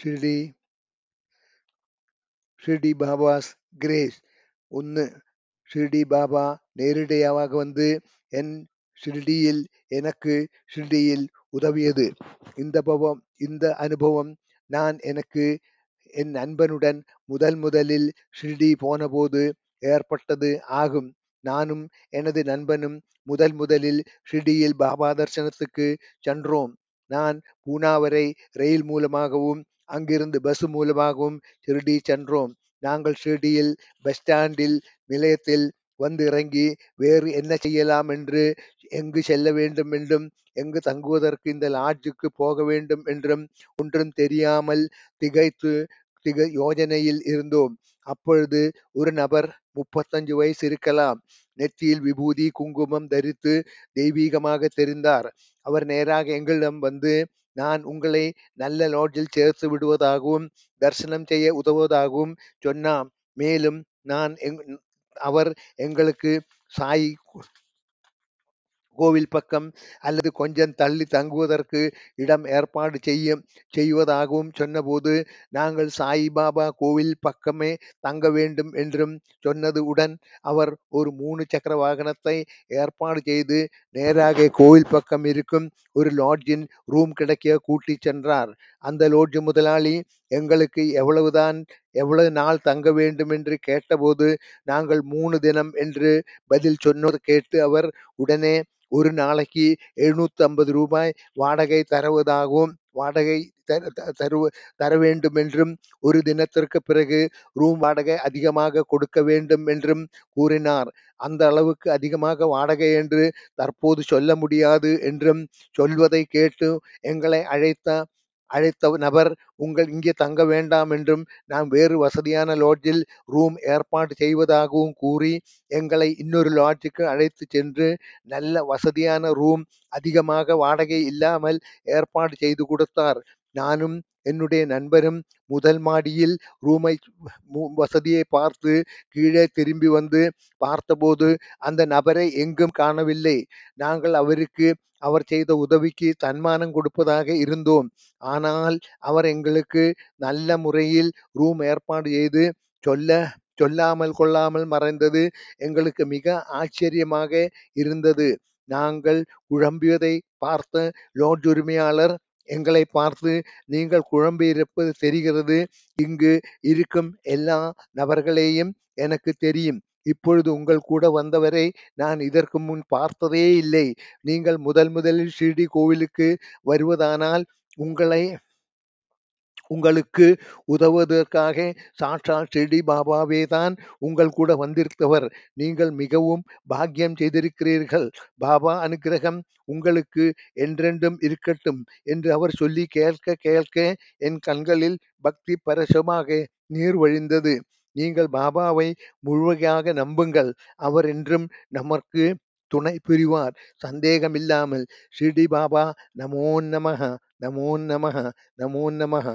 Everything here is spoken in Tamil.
ஷிர்டி ஷிர்டி பாபாஸ் கிரேஸ் ஒன்று ஷிர்டி பாபா நேரடியாக வந்து என் ஷிர்டியில் எனக்கு ஷிர்டியில் உதவியது இந்த பவம் இந்த அனுபவம் நான் எனக்கு என் நண்பனுடன் முதல் முதலில் ஷிர்டி போனபோது ஏற்பட்டது ஆகும் நானும் எனது நண்பனும் முதல் முதலில் ஷிர்டியில் பாபா தர்சனத்துக்கு சென்றோம் நான் பூனா வரை ரயில் மூலமாகவும் அங்கிருந்து பஸ் மூலமாகவும் ஷிர்டி சென்றோம். நாங்கள் ஷிர்டியில் பஸ் ஸ்டாண்டில் நிலையத்தில் வந்து இறங்கி வேறு என்ன செய்யலாம் என்று எங்கு செல்ல வேண்டும் என்றும் எங்கு தங்குவதற்கு இந்த லாட்ஜுக்கு போக வேண்டும் என்றும் ஒன்றும் தெரியாமல் திகைத்து திக யோஜனையில் இருந்தோம். அப்பொழுது ஒரு நபர் முப்பத்தஞ்சு வயசு இருக்கலாம். நெற்றியில் விபூதி குங்குமம் தரித்து தெய்வீகமாக தெரிந்தார். அவர் நேராக எங்களிடம் வந்து நான் உங்களை நல்ல லாட்ஜில் சேர்த்து விடுவதாகவும் தரிசனம் செய்ய உதவுவதாகவும் சொன்னார் மேலும் நான் எங் அவர் எங்களுக்கு சாய் கோவில் பக்கம் அல்லது கொஞ்சம் தள்ளி தங்குவதற்கு இடம் ஏற்பாடு செய்ய செய்வதாகவும் சொன்னபோது நாங்கள் சாயிபாபா கோவில் பக்கமே தங்க வேண்டும் என்றும் சொன்னது உடன் அவர் ஒரு மூணு சக்கர வாகனத்தை ஏற்பாடு செய்து நேராக கோவில் பக்கம் இருக்கும் ஒரு லாட்ஜின் ரூம் கிடைக்க கூட்டி சென்றார். அந்த லாட்ஜ் முதலாளி எங்களுக்கு எவ்வளவுதான் எவ்வளவு நாள் தங்க வேண்டும் என்று கேட்டபோது நாங்கள் மூணு தினம் என்று பதில் சொன்னது கேட்டு அவர் உடனே ஒரு நாளைக்கு எழுநூத்தி ஐம்பது ரூபாய் வாடகை தருவதாகவும் வாடகை தருவ தர வேண்டும் என்றும் ஒரு தினத்திற்கு பிறகு ரூம் வாடகை அதிகமாக கொடுக்க வேண்டும் என்றும் கூறினார். அந்த அளவுக்கு அதிகமாக வாடகை என்று தற்போது சொல்ல முடியாது என்றும் சொல்வதை கேட்டு எங்களை அழைத்த அழைத்த நபர் உங்கள் இங்கே தங்க வேண்டாம் என்றும் நாம் வேறு வசதியான லாட்ஜில் ரூம் ஏற்பாடு செய்வதாகவும் கூறி எங்களை இன்னொரு லாட்ஜுக்கு அழைத்து சென்று நல்ல வசதியான ரூம் அதிகமாக வாடகை இல்லாமல் ஏற்பாடு செய்து கொடுத்தார். நானும் என்னுடைய நண்பரும் முதல் மாடியில் ரூமை வசதியை பார்த்து கீழே திரும்பி வந்து பார்த்தபோது அந்த நபரை எங்கும் காணவில்லை. நாங்கள் அவருக்கு அவர் செய்த உதவிக்கு தன்மானம் கொடுப்பதாக இருந்தோம். ஆனால் அவர் எங்களுக்கு நல்ல முறையில் ரூம் ஏற்பாடு செய்து சொல்ல சொல்லாமல் கொள்ளாமல் மறைந்தது எங்களுக்கு மிக ஆச்சரியமாக இருந்தது. நாங்கள் குழம்பியதை பார்த்த லோட்ஜ் உரிமையாளர் எங்களை பார்த்து நீங்கள் குழம்பி இருப்பது தெரிகிறது. இங்கு இருக்கும் எல்லா நபர்களையும் எனக்கு தெரியும். இப்பொழுது உங்கள் கூட வந்தவரை நான் இதற்கு முன் பார்த்ததே இல்லை. நீங்கள் முதல் முதலில் ஷிர்டி கோவிலுக்கு வருவதானால் உங்களை உங்களுக்கு உதவுவதற்காக சாட்சாத் ஷிர்டி பாபாவே தான் உங்கள் கூட வந்திருந்தவர் நீங்கள் மிகவும் பாக்கியம் செய்திருக்கிறீர்கள். பாபா அனுக்கிரகம் உங்களுக்கு என்றென்றும் இருக்கட்டும் என்று அவர் சொல்லி கேட்க கேட்க என் கண்களில் பக்தி பரசமாக நீர் வழிந்தது. நீங்கள் பாபாவை முழுமையாக நம்புங்கள். அவர் என்றும் நமக்கு துணை புரிவார். சந்தேகமில்லாமல் ஷிர்டி பாபா நமோ நமக நமோ நமக நமோ நமக